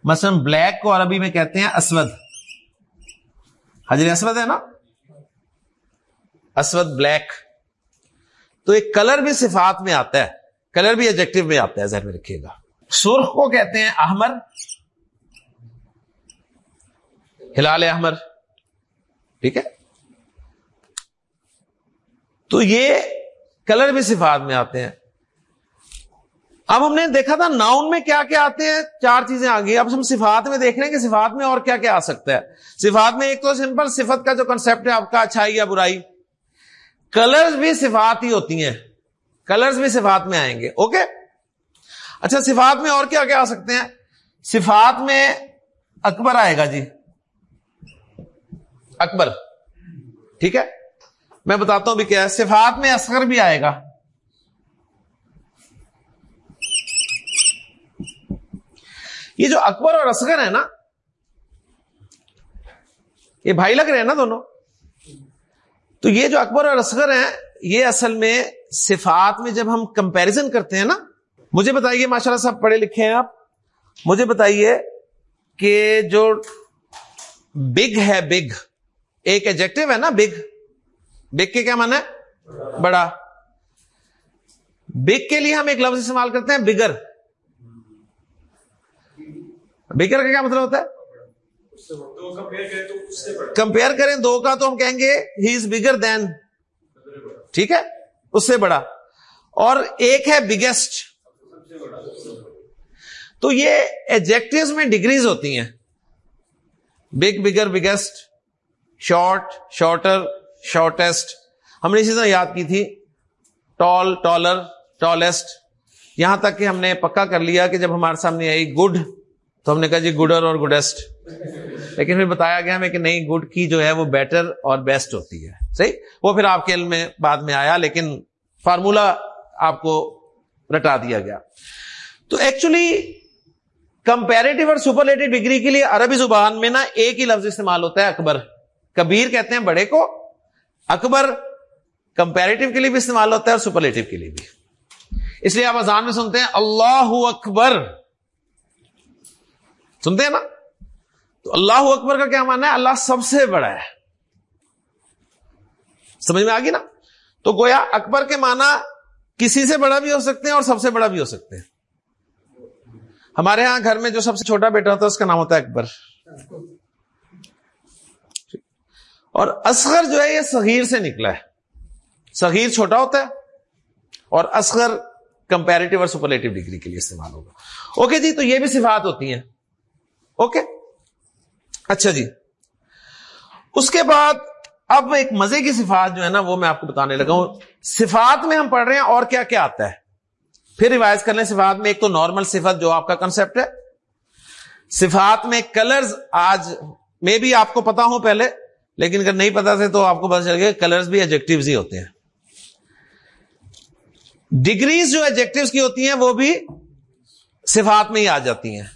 مثلا بلیک کو عربی میں کہتے ہیں اسود۔ حجر اسود ہے نا؟ اسود بلیک تو ایک کلر بھی صفات میں آتا ہے کلر بھی ایجیکٹو میں آتا ہے، ذہن میں رکھیے گا۔ سرخ کو کہتے ہیں احمر۔ ہلال احمر۔ ٹھیک ہے؟ تو یہ کلر بھی صفات میں آتے ہیں۔ اب ہم نے دیکھا تھا ناؤن میں کیا کیا آتے ہیں، چار چیزیں آ گئی۔ اب ہم صفات میں دیکھ رہے ہیں کہ صفات میں اور کیا کیا آ سکتا ہے۔ صفات میں ایک تو سمپل صفت کا جو کنسپٹ ہے آپ کا اچھائی یا برائی۔ کلرز بھی صفات ہی ہوتی ہیں۔ کلرز بھی صفات میں آئیں گے۔ اوکے اچھا صفات میں اور کیا کیا آ سکتے ہیں؟ صفات میں اکبر آئے گا جی۔ اکبر۔ ٹھیک ہے؟ میں بتاتا ہوں بھی کیا ہے۔ صفات میں اصغر بھی آئے گا۔ یہ جو اکبر اور اصغر ہے نا، یہ بھائی لگ رہے ہیں نا دونوں۔ تو یہ جو اکبر اور اصغر ہیں، یہ اصل میں صفات میں جب ہم کمپیرزن کرتے ہیں نا، مجھے بتائیے ماشاء اللہ صاحب پڑھے لکھے ہیں آپ۔ مجھے بتائیے کہ جو بگ ہے بگ ایک ایجیکٹو ہے نا بگ بگ کے کیا مانا ہے؟ بڑا۔ بگ کے لیے ہم ایک لفظ استعمال کرتے ہیں بگر بگر کا کیا مطلب ہوتا ہے؟ کمپیئر کریں دو کا تو ہم کہیں گے ہی از بگر دین۔ ٹھیک ہے؟ اس سے بڑا۔ اور ایک ہے بگیسٹ۔ تو یہ ایجیکٹوز میں ڈگریز ہوتی ہیں۔ Big, bigger, biggest, short, shorter, shortest. ہم نے اسی طرح یاد کی تھی۔ Tall, taller, tallest. یہاں تک کہ ہم نے پکا کر لیا کہ جب ہمارے سامنے آئی گڈ۔ تو ہم نے کہا جی گڈر اور گڈسٹ لیکن پھر بتایا گیا ہمیں کہ نہیں گڈ کی جو ہے وہ بیٹر اور بیسٹ ہوتی ہے۔ صحیح؟ وہ پھر آپ کے علم میں بعد میں آیا، لیکن فارمولا آپ کو رٹا دیا گیا۔ تو ایکچولی کمپیریٹو اور سپرلیٹو ڈگری کے لیے عربی زبان میں نا ایک ہی لفظ استعمال ہوتا ہے، اکبر۔ کبیر کہتے ہیں بڑے کو اکبر۔ کمپیریٹو کے لیے بھی استعمال ہوتا ہے اور سپرلیٹو کے لیے بھی۔ اس لیے آپ اذان میں سنتے ہیں، اللہ اکبر۔ سنتے ہیں نا؟ تو اللہ اکبر کا کیا ماننا ہے؟ اللہ سب سے بڑا ہے۔ سمجھ میں آگی نا؟ تو گویا اکبر کے معنی کسی سے بڑا بھی ہو سکتے ہیں اور سب سے بڑا بھی ہو سکتے ہیں۔ ہمارے ہاں گھر میں جو سب سے چھوٹا بیٹا ہوتا ہے، اس کا نام ہوتا ہے اکبر۔ اور اصغر جو ہے، یہ صغیر سے نکلا ہے۔ صغیر چھوٹا ہوتا ہے اور اصغر کمپیریٹو اور سپرلیٹو ڈگری کے لیے استعمال ہوگا۔ اوکے جی تو یہ بھی صفات ہوتی ہیں۔ اوکے؟ اچھا جی۔ اس کے بعد اب ایک مزے کی صفات جو ہے نا وہ میں آپ کو بتانے لگا ہوں۔ صفات میں ہم پڑھ رہے ہیں اور کیا کیا آتا ہے۔ پھر ریوائز کر لیں صفات میں، ایک تو نارمل صفت جو آپ کا کنسپٹ ہے۔ صفات میں کلرز آج میں بھی آپ کو پتا ہوں پہلے، لیکن اگر نہیں پتا تھے تو آپ کو پتا چل گیا کلرز بھی ایجیکٹو ہی ہوتے ہیں۔ ڈگریز جو ایجیکٹو کی ہوتی ہیں وہ بھی صفات میں ہی آ جاتی ہیں۔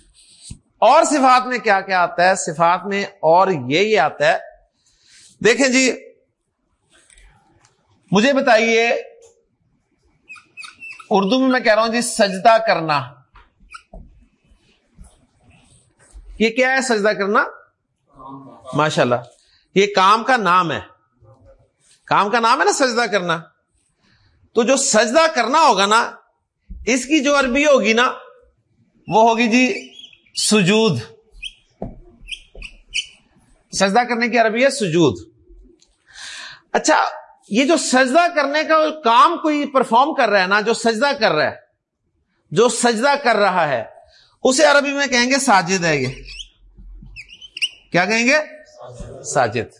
اور صفات میں کیا کیا آتا ہے؟ صفات میں اور یہ آتا ہے۔ دیکھیں جی مجھے بتائیے، اردو میں میں کہہ رہا ہوں جی سجدہ کرنا۔ یہ کیا ہے سجدہ کرنا؟ ماشاء اللہ یہ کام کا نام ہے۔ کام کا نام ہے نا سجدہ کرنا۔ تو جو سجدہ کرنا ہوگا نا، اس کی جو عربی ہوگی نا، وہ ہوگی جی سجود۔ سجدہ کرنے کی عربی ہے سجود۔ اچھا یہ جو سجدہ کرنے کا کام کوئی پرفارم کر رہا ہے نا، جو سجدہ کر رہا ہے، جو سجدہ کر رہا ہے، اسے عربی میں کہیں گے ساجد ہے یہ۔ کیا کہیں گے؟ ساجد۔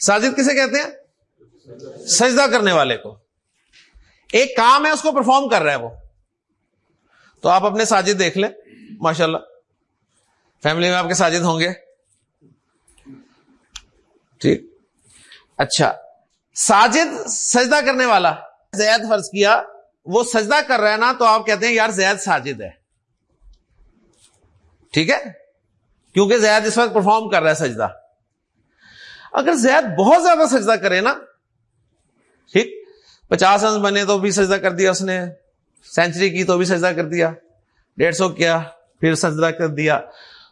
ساجد کسے کہتے ہیں؟ سجدہ کرنے والے کو۔ ایک کام ہے اس کو پرفارم کر رہا ہے وہ۔ تو آپ اپنے ساجد دیکھ لیں ماشاء اللہ فیملی میں آپ کے ساجد ہوں گے۔ ٹھیک۔ اچھا۔ ساجد سجدہ کرنے والا۔ زید فرض کیا، وہ سجدہ کر رہا ہے نا، تو آپ کہتے ہیں، یار زید ساجد ہے۔ ٹھیک ہے؟ کیونکہ زید اس وقت پرفارم کر رہا ہے سجدہ۔ اگر زید بہت زیادہ سجدہ کرے نا، ٹھیک۔ پچاس رنس بنے تو بھی سجدہ کر دیا اس نے۔ سینچری کی تو بھی سجدہ کر دیا، ڈیڑھ سو کیا، پھر سجدہ کر دیا۔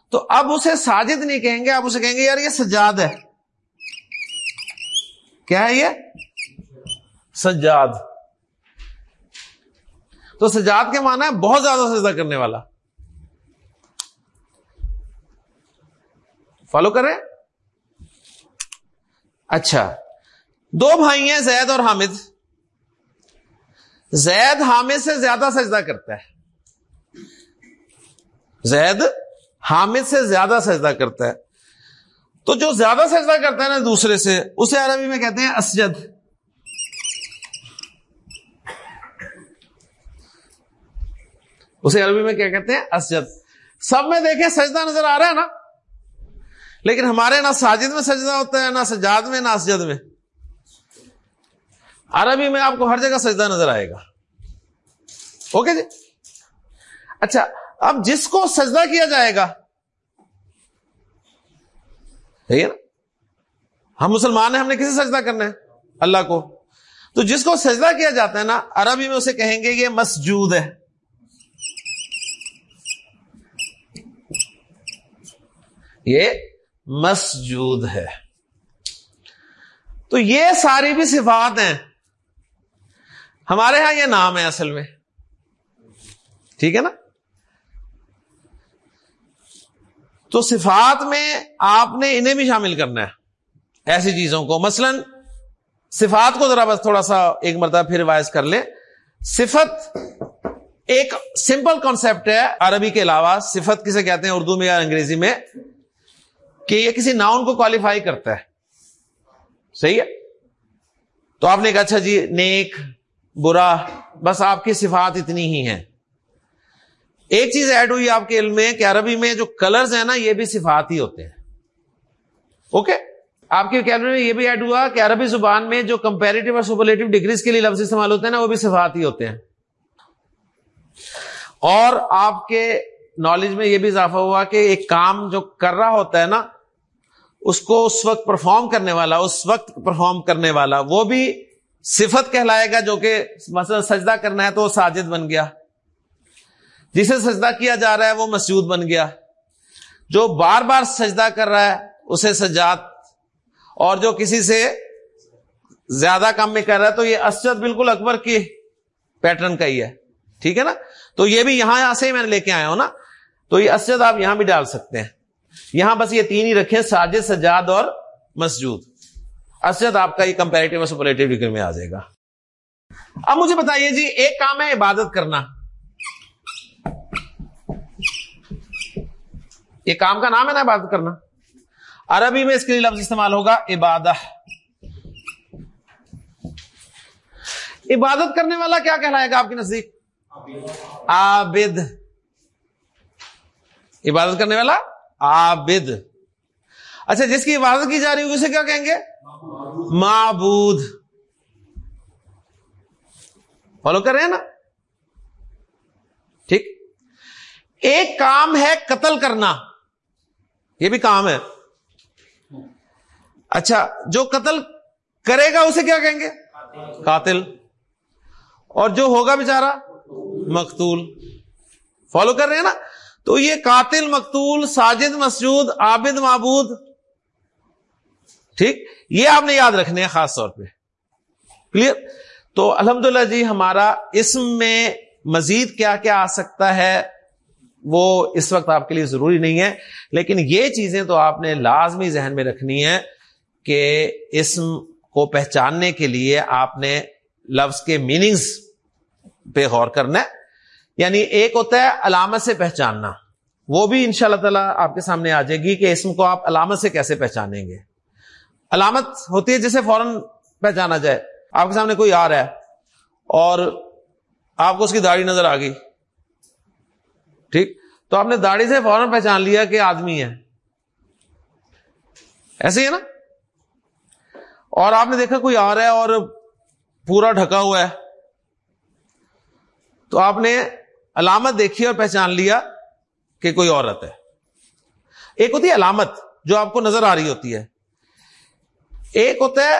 تو اب اسے ساجد نہیں کہیں گے آپ اسے کہیں گے، یار یہ سجاد ہے۔ کیا ہے یہ؟ سجاد۔ تو سجاد کے معنی ہے بہت زیادہ سجدہ کرنے والا۔ فالو کریں؟ اچھا۔ دو بھائی ہیں زید اور حامد۔ زید حامد سے زیادہ سجدہ کرتا ہے۔ زید حامد سے زیادہ سجدہ کرتا ہے۔ تو جو زیادہ سجدہ کرتا ہے نا دوسرے سے، اسے عربی میں کہتے ہیں اسجد۔ اسے عربی میں کیا کہتے ہیں؟ اسجد۔ سب میں دیکھیں سجدہ نظر آ رہا ہے نا۔ لیکن ہمارے نہ ساجد میں سجدہ ہوتا ہے، نہ سجاد میں، نہ اسجد میں۔ عربی میں آپ کو ہر جگہ سجدہ نظر آئے گا۔ اوکے جی؟ اچھا اب جس کو سجدہ کیا جائے گا نا؟ ہم مسلمان ہیں، ہم نے کسی سجدہ کرنا ہے؟ اللہ کو۔ تو جس کو سجدہ کیا جاتا ہے نا، عربی میں اسے کہیں گے یہ مسجود ہے۔ یہ مسجود ہے۔ تو یہ ساری بھی صفات ہیں۔ ہمارے ہاں یہ نام ہے اصل میں۔ ٹھیک ہے نا؟ تو صفات میں آپ نے انہیں بھی شامل کرنا ہے۔ ایسی چیزوں کو، مثلا صفات کو ذرا بس تھوڑا سا ایک مرتبہ پھر ریوائز کر لیں۔ صفت ایک سمپل کانسیپٹ ہے عربی کے علاوہ۔ صفت کسے کہتے ہیں اردو میں یا انگریزی میں؟ کہ یہ کسی ناؤن کو کوالیفائی کرتا ہے۔ صحیح ہے؟ تو آپ نے کہا اچھا جی نیک برا، بس آپ کی صفات اتنی ہی ہیں۔ ایک چیز ایڈ ہوئی آپ کے علم میں کہ عربی میں جو کلرز ہیں نا، یہ بھی صفات ہی ہوتے ہیں۔ اوکے آپ کے کیلر میں یہ بھی ایڈ ہوا کہ عربی زبان میں جو کمپیریٹو اور سپرلیٹو ڈگریز کے لیے لفظ استعمال ہوتے ہیں نا، وہ بھی صفات ہی ہوتے ہیں۔ اور آپ کے نالج میں یہ بھی اضافہ ہوا کہ ایک کام جو کر رہا ہوتا ہے نا، اس کو اس وقت پرفارم کرنے والا، اس وقت پرفارم کرنے والا، وہ بھی صفت کہلائے گا جو کہ مثلا سجدہ کرنا ہے تو وہ ساجد بن گیا۔ جسے سجدہ کیا جا رہا ہے وہ مسجود بن گیا۔ جو بار بار سجدہ کر رہا ہے اسے سجاد۔ اور جو کسی سے زیادہ کام میں کر رہا ہے تو یہ اسجد بالکل اکبر کی پیٹرن کا ہی ہے۔ ٹھیک ہے نا؟ تو یہ بھی یہاں یہاں سے ہی میں نے لے کے آیا ہوں نا۔ تو یہ اسجد آپ یہاں بھی ڈال سکتے ہیں۔ یہاں بس یہ تین ہی رکھے ساجد، سجاد اور مسجود۔ اسجد آپ کا یہ کمپیریٹو سپریٹو ڈگری میں آ جائے گا۔ اب مجھے بتائیے جی ایک کام ہے عبادت کرنا۔ یہ کام کا نام ہے نا عبادت کرنا۔ عربی میں اس کے لیے لفظ استعمال ہوگا عبادہ۔ عبادت کرنے والا کیا کہلائے گا آپ کے نزدیک؟ عابد۔ عبادت کرنے والا عابد۔ اچھا جس کی عبادت کی جا رہی ہوگی، اسے کیا کہیں گے؟ معبود۔ فالو کر رہے ہیں نا؟ ٹھیک۔ ایک کام ہے قتل کرنا۔ یہ بھی کام ہے۔ اچھا جو قتل کرے گا اسے کیا کہیں گے؟ قاتل۔ اور جو ہوگا بےچارا مقتول۔ فالو کر رہے ہیں نا؟ تو یہ قاتل، مقتول، ساجد، مسجود، عابد، معبود۔ ٹھیک؟ یہ آپ نے یاد رکھنے ہیں خاص طور پہ۔ کلیئر تو الحمد جی ہمارا اسم میں مزید کیا کیا آ سکتا ہے، وہ اس وقت آپ کے لیے ضروری نہیں ہے۔ لیکن یہ چیزیں تو آپ نے لازمی ذہن میں رکھنی ہے کہ اسم کو پہچاننے کے لیے آپ نے لفظ کے میننگز پہ غور کرنا ہے۔ یعنی ایک ہوتا ہے علامت سے پہچاننا۔ وہ بھی ان شاء اللہ تعالیٰ آپ کے سامنے آ جائے گی کہ اسم کو آپ علامت سے کیسے پہچانیں گے۔ علامت ہوتی ہے جسے فوراً پہچانا جائے۔ آپ کے سامنے کوئی آ رہا ہے اور آپ کو اس کی داڑھی نظر آ گئی۔ ٹھیک؟ تو آپ نے داڑھی سے فوراً پہچان لیا کہ آدمی ہے۔ ایسے ہی ہے نا؟ اور آپ نے دیکھا کوئی آ رہا ہے اور پورا ڈھکا ہوا ہے۔ تو آپ نے علامت دیکھی اور پہچان لیا کہ کوئی عورت ہے۔ ایک ہوتی ہے علامت جو آپ کو نظر آ رہی ہوتی ہے۔ ایک ہوتا ہے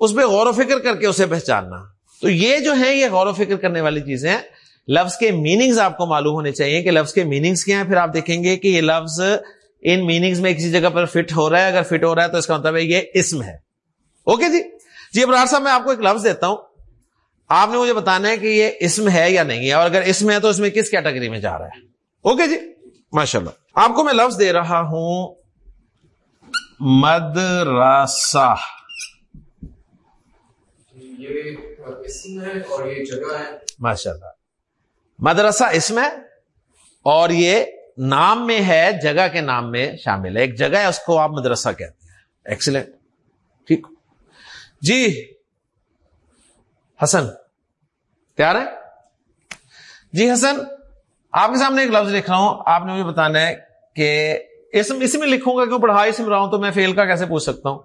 اس پہ غور و فکر کر کے اسے پہچاننا۔ تو یہ جو ہے یہ غور و فکر کرنے والی چیزیں ہیں لفظ کے میننگز آپ کو معلوم ہونے چاہیے کہ لفظ کے میننگز کیا ہیں، پھر آپ دیکھیں گے کہ یہ لفظ ان میننگز میں کسی جگہ پر فٹ ہو رہا ہے۔ اگر فٹ ہو رہا ہے تو اس کا مطلب ہے یہ اسم ہے۔ اوکے جی؟ جی ابرار صاحب، میں آپ کو ایک لفظ دیتا ہوں۔ آپ نے مجھے بتانا ہے کہ یہ اسم ہے یا نہیں ہے، اور اگر اسم ہے تو اس میں کس کیٹیگری میں جا رہا ہے۔ اوکے جی؟ ماشاء اللہ آپ کو میں لفظ دے رہا ہوں۔ مدرسہ۔ ماشاء اللہ مدرسہ اسم ہے اور یہ نام میں ہے جگہ کے نام میں شامل ہے۔ ایک جگہ ہے اس کو آپ مدرسہ کہتے ہیں۔ ایکسیلنٹ ٹھیک۔ جی۔ حسن تیار ہے جی حسن آپ کے سامنے ایک لفظ لکھ رہا ہوں۔ آپ نے مجھے بتانا ہے کہ اسم اس میں لکھوں گا کیوں پڑھا اسم رہا ہوں تو میں فیل کا کیسے پوچھ سکتا ہوں؟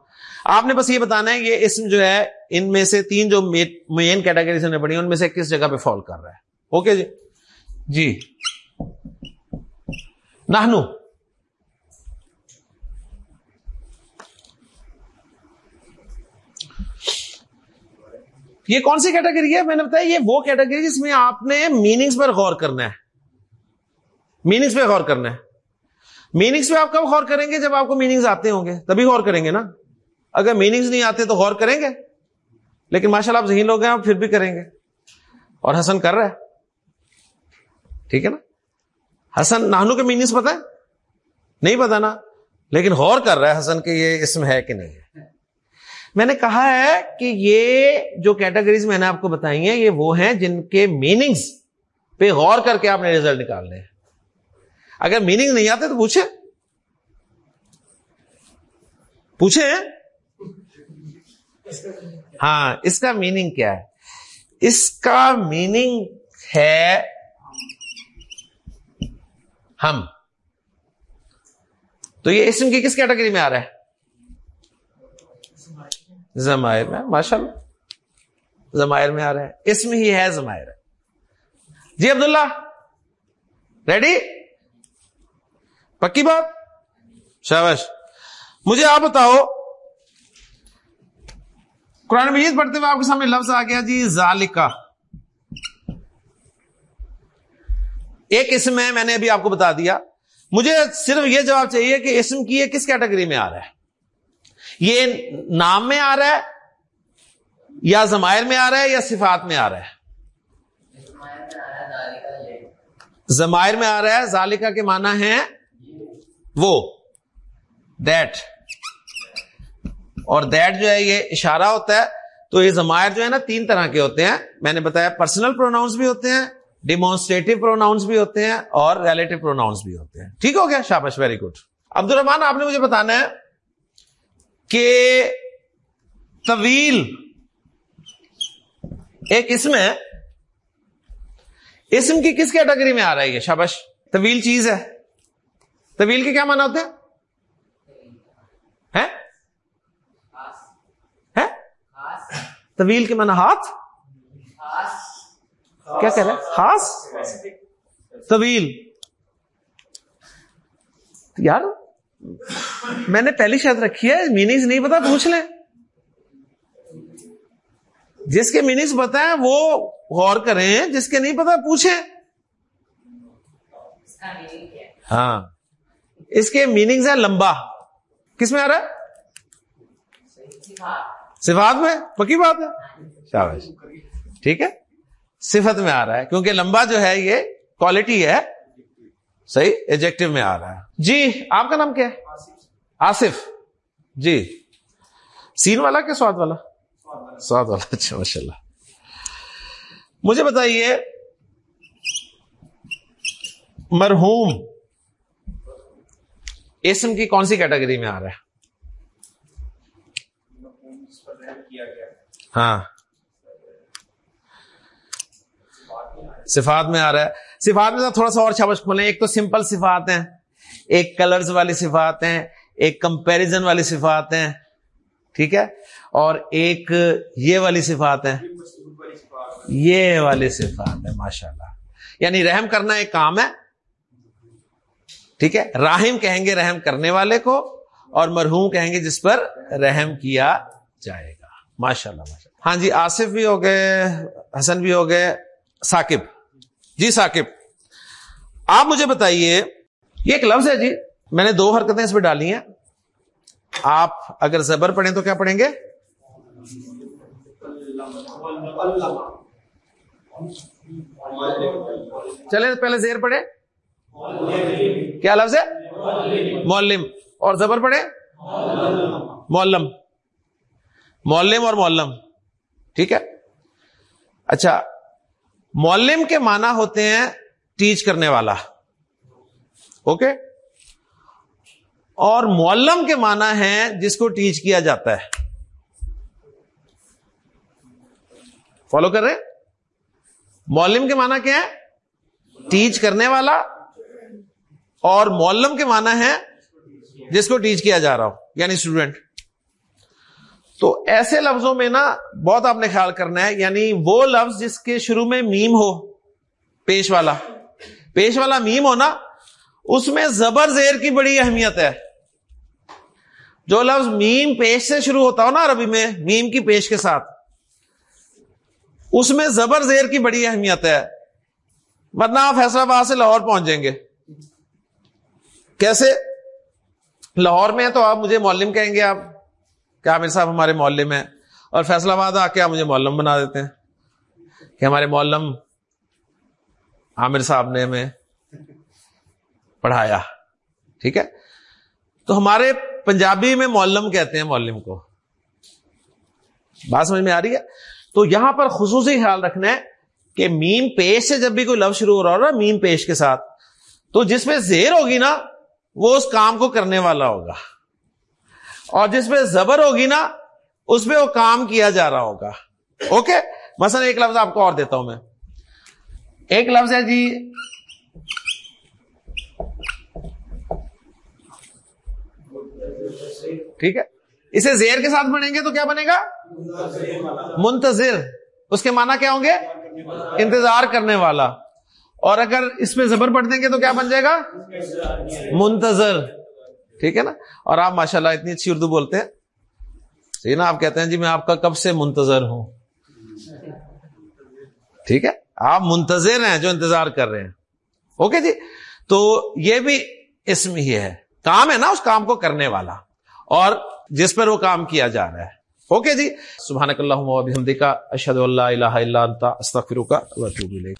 آپ نے بس یہ بتانا ہے یہ اسم جو ہے، ان میں سے تین جو مین کیٹیگریز نے پڑھی ان میں سے کس جگہ پہ فال کر رہا ہے؟ اوکے جی؟ جی۔ نہنو یہ کون سی کیٹیگری ہے؟ میں نے بتایا، یہ وہ کیٹیگری جس میں آپ نے میننگس پر غور کرنا ہے۔ میننگس پہ غور کرنا ہے۔ میننگس پہ آپ کب غور کریں گے جب آپ کو میننگز آتے ہوں گے؟ تبھی غور کریں گے نا۔ اگر میننگز نہیں آتے تو غور کریں گے؟ لیکن ماشاء اللہ آپ ذہین لوگ ہیں، آپ پھر بھی کریں گے۔ اور حسن کر رہا ہے۔ ٹھیک ہے نا؟ حسن نہنو کے میننگس پتا ہے؟ نہیں پتا نا۔ لیکن غور کر رہا ہے حسن کہ یہ اسم ہے کہ نہیں ہے۔ میں نے کہا ہے کہ یہ جو کیٹیگریز میں نے آپ کو بتائی ہیں، یہ وہ ہیں جن کے میننگس پہ غور کر کے آپ نے ریزلٹ نکالنے ہیں۔ اگر میننگ نہیں آتے تو پوچھے پوچھے ہاں اس کا میننگ کیا ہے؟ اس کا میننگ ہے ہم۔ تو یہ اسم کی کس کیٹیگری میں آ رہا ہے؟ زمائر میں۔ ماشاء اللہ زمائر میں آ رہا ہے۔ اسم ہی ہے زمائر۔ جی عبداللہ ریڈی پکی بات؟ شابش مجھے آپ بتاؤ، قرآن مجید پڑھتے ہوئے آپ کے سامنے لفظ آ گیا جی ذالکا ایک اسم ہے، میں نے ابھی آپ کو بتا دیا۔ مجھے صرف یہ جواب چاہیے کہ اسم کی یہ کس کیٹیگری میں آ رہا ہے؟ یہ نام میں آ رہا ہے، یا زمائر میں آ رہا ہے، یا صفات میں آ رہا ہے؟ زمائر میں آ رہا ہے ذالکا کے معنی ہے وہ دیٹ اور دیٹ جو ہے یہ اشارہ ہوتا ہے، تو یہ زمائر جو ہے نا تین طرح کے ہوتے ہیں۔ میں نے بتایا پرسنل پروناؤنس بھی ہوتے ہیں ڈیمونسٹریٹو پروناؤنس بھی ہوتے ہیں اور ریلیٹو پروناؤنس بھی ہوتے ہیں۔ ٹھیک ہو گیا شابش ویری گڈ عبد الرحمان آپ نے مجھے بتانا ہے کہ طویل، ایک اسم ہے۔ اسم کی کس کیٹیگری میں آ رہا ہے شابش؟ طویل چیز ہے۔ طویل کے کیا مانا ہوتے ہیں؟ طویل کے مانا ہاتھ؟ کیا کہہ رہے خاص طویل۔ یار، میں نے پہلی شاید رکھی ہے میننگز نہیں پتا، پوچھ لیں۔ جس کے میننگز بتائیں وہ غور کریں، جس کے نہیں پتا پوچھیں۔ ہاں۔ اس کے میننگز ہیں لمبا۔ کس میں آ رہا ہے؟ صفات میں۔ پکی بات ہے۔ ٹھیک ہے۔ صفت میں آ رہا ہے۔ کیونکہ لمبا جو ہے یہ کوالٹی ہے۔ صحیح؟ ایجیکٹو میں آ رہا ہے۔ جی آپ کا نام کیا ہے؟ آصف۔ جی۔ سین والا کیا سواد والا؟ سواد والا۔ اچھا ماشاء اللہ مجھے بتائیے، مرحوم۔ اسم کی کون سی کیٹیگری میں آ رہا ہے؟ ہاں۔ صفات میں آ رہا ہے۔ صفات میں تھوڑا سا اور چھپش کھولیں۔ ایک تو سمپل صفات ہیں، ایک کلرز والی صفات ہیں، ایک کمپیرزن والی صفات ہیں، ٹھیک ہے؟ اور ایک یہ والی صفات ہیں۔ یہ والی صفات ہے ماشاء اللہ یعنی رحم کرنا ایک کام ہے ٹھیک ہے؟ راہم کہیں گے رحم کرنے والے کو اور مرحوم کہیں گے جس پر رحم کیا جائے گا۔ ماشاء اللہ ماشاء اللہ ہاں جی آصف بھی ہو گئے، حسن بھی ہو گئے، ثاقب۔ جی ثاقب۔ آپ مجھے بتائیے، یہ ایک لفظ ہے جی میں نے دو حرکتیں اس پہ ڈالی ہیں۔ آپ اگر زبر پڑھیں تو کیا پڑھیں گے؟ چلے پہلے زیر پڑھے کیا لفظ ہے؟ مولم. اور زبر پڑھے مولم. مولم اور مولم. ٹھیک ہے؟ اچھا مولم کے معنی ہوتے ہیں ٹیچ کرنے والا. اوکے؟ اور مولم کے معنی ہے جس کو ٹیچ کیا جاتا ہے. فالو کر رہے مولم کے معنی کیا ہے؟ ٹیچ کرنے والا اور مولم کے معنی ہے جس کو ٹیچ کیا جا رہا ہو یعنی اسٹوڈنٹ تو ایسے لفظوں میں نا بہت آپ نے خیال کرنا ہے یعنی وہ لفظ جس کے شروع میں میم ہو، پیش والا۔ پیش والا میم ہو نا اس میں زبر زیر کی بڑی اہمیت ہے۔ جو لفظ میم پیش سے شروع ہوتا ہو نا عربی میں، میم کی پیش کے ساتھ، اس میں زبر زیر کی بڑی اہمیت ہے۔ ورنہ آپ فیصلہ آباد سے لاہور پہنچ جائیں گے۔ کیسے؟ لاہور میں تو آپ مجھے معلم کہیں گے آپ۔ کیا عامر صاحب ہمارے معلم ہیں؟ اور فیصلہ آباد آ کے آپ مجھے معلم بنا دیتے ہیں۔ کہ ہمارے معلم عامر صاحب نے ہمیں پڑھایا۔ ٹھیک ہے؟ تو ہمارے پنجابی میں معلم کہتے ہیں معلم کو۔ بات سمجھ میں آ رہی ہے؟ تو یہاں پر خصوصی خیال رکھنا ہے کہ میم پیش سے جب بھی کوئی لفظ شروع ہو رہا ہوگا میم پیش کے ساتھ، تو جس میں زیر ہوگی نا وہ اس کام کو کرنے والا ہوگا۔ اور جس میں زبر ہوگی نا، اس میں وہ کام کیا جا رہا ہوگا۔ اوکے؟ مثلا ایک لفظ آپ کو اور دیتا ہوں میں۔ ایک لفظ ہے جی ٹھیک ہے؟ اسے زیر کے ساتھ بنیں گے تو کیا بنے گا؟ منتظر۔ اس کے معنی کیا ہوں گے؟ انتظار کرنے والا۔ اور اگر اس میں زبر پڑھ دیں گے تو کیا بن جائے گا؟ منتظر۔ ٹھیک ہے نا؟ اور آپ ماشاء اللہ اتنی اچھی اردو بولتے ہیں۔ ٹھیک نا؟ آپ کہتے ہیں جی میں آپ کا کب سے منتظر ہوں؟ ٹھیک ہے؟ آپ منتظر ہیں جو انتظار کر رہے ہیں۔ اوکے جی؟ تو یہ بھی اس میں ہی ہے۔ کام ہے نا اس کام کو کرنے والا۔ اور جس پر وہ کام کیا جا رہا ہے۔ اوکے جی؟ سبحان اللہ کا اشد اللہ الہ اللہ استغفرک و الیک۔